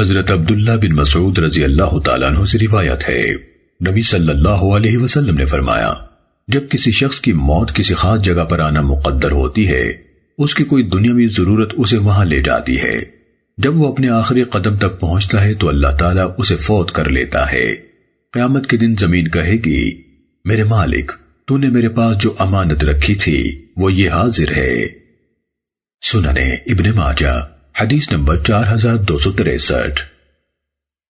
حضرت عبداللہ بن مسعود رضی اللہ تعالیٰ عنہ سے روایت ہے۔ نبی صلی اللہ علیہ وسلم نے فرمایا، جب کسی شخص کی موت کسی خاص جگہ پر آنا مقدر ہوتی ہے، اس کی کوئی دنیاوی ضرورت اسے وہاں لے جاتی ہے۔ جب وہ اپنے آخری قدم تک پہنچتا ہے تو اللہ تعالیٰ اسے فوت کر لیتا ہے۔ قیامت کے دن زمین کہے گی، میرے مالک، تو نے میرے پاس جو امانت رکھی تھی، وہ یہ حاضر ہے۔ سننے ابن ماجہ۔ حدیث نمبر چار ہزار دو سو تریسٹھ۔